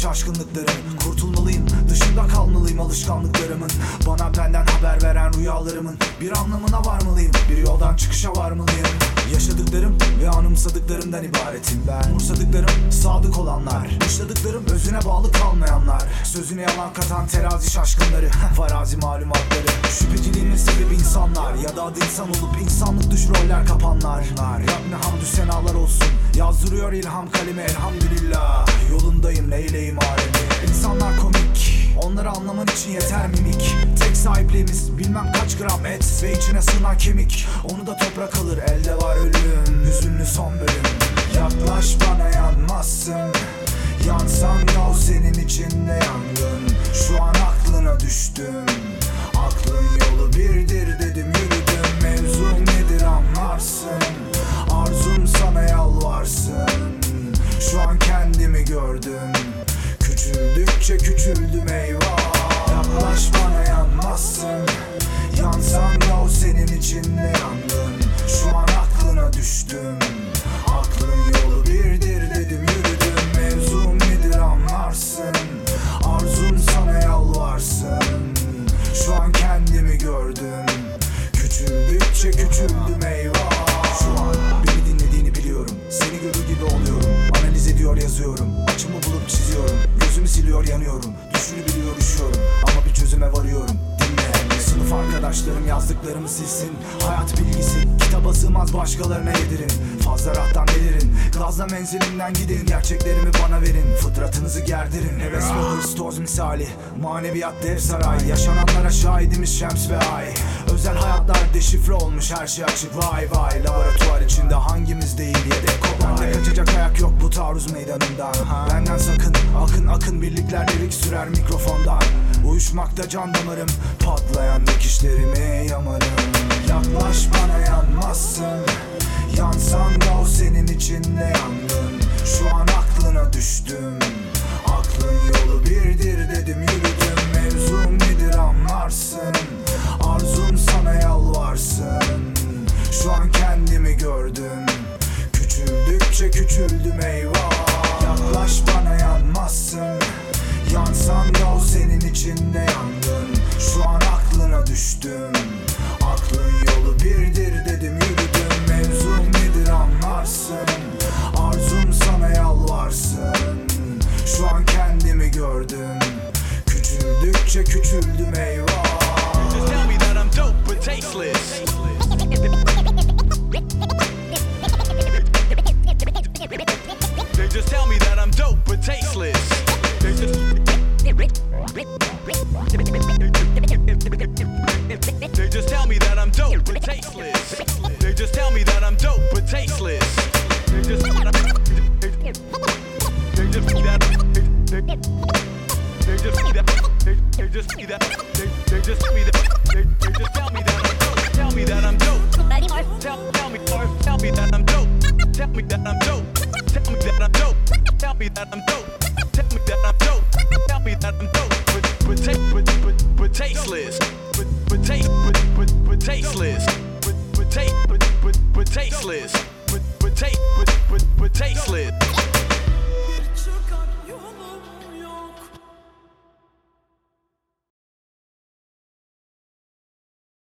şaşkınlıklarım Kurtulmalıyım dışında kalmalıyım alışkanlıklarımın. Bana benden haber veren rüyalarımın Bir anlamına varmalıyım bir yoldan çıkışa varmalıyım. Yaşadıklarım ve anımsadıklarımdan ibaretim. Ben Umursadıklarım sadık olanlar Dışladıklarım özüne bağlı kalmayanlar. Sözüne yalan katan terazi şaşkınları Farazi malumatları. Şüpheciliğinin sebebi insanlar Ya da adı insan olup insanlık düş roller kapanlar. Yapma Yazdırıyor ilham kalemi elhamdülillah. Yolundayım neyleyim alemi? İnsanlar komik Onları anlaman için yeter mimik. Tek sahipliğimiz bilmem kaç gram et Ve içine sığınan kemik. Onu da toprak alır elde var ölüm Hüzünlü son bölüm. Yaklaş bana yanmazsın. Yansan o senin içinde yangın. Şu an aklına düştüm gördüm. Küçüldükçe küçüldüm eyvah yazıyorum Açımı bulup çiziyorum. Gözümü siliyor yanıyorum. Düşünebiliyor üşüyorum. Ama bir çözüme varıyorum Sınıf arkadaşlarım yazdıklarımı silsin. Hayat bilgisi kitaba sığmaz başkalarına yedirin. Fazla rahattan delirin Gazla menzilimden gidin. Gerçeklerimi bana verin Fıtratınızı gerdirin. Heves ve hırs misali Maneviyat dev saray. Yaşananlara şahidimiz şems ve ay. Özel hayatlar deşifre olmuş her şey açık. Vay vay laboratuvar içinde hangimiz değil yedek Bende kaçacak ayak yok bu taarruz meydanından. Benden sakın akın akın birlikler lirik sürer mikrofondan Uyuşmakta can damarım. Patlayan dikişlerimi yamarım Yaklaş bana yanmazsın. Yansan da o senin içinde yangın Şu an aklına düştüm. Aklın yolu birdir dedim yürüdüm. Mevzum nedir anlarsın. Arzum sana yalvarsın. Şu an kendimi gördüm. Küçüldükçe küçüldüm eyvah küçüldüm eyvah Just tell me that I'm dope but tasteless. They just tell me that I'm dope but tasteless. They just tell me that I'm dope but tasteless. They just tell me that I'm dope but tasteless. Just see that. They, they just see that. They, they just tell me that I'm dope. Tell me that I'm dope. Tell, tell me, or tell me that I'm dope. Tell me that I'm dope. Tell me that I'm dope. Tell me that I'm dope. Tell me that I'm dope. Tell me that I'm dope. But but but but but tasteless. But but taste but but but tasteless. But but taste but but but tasteless. But but taste but but but tasteless.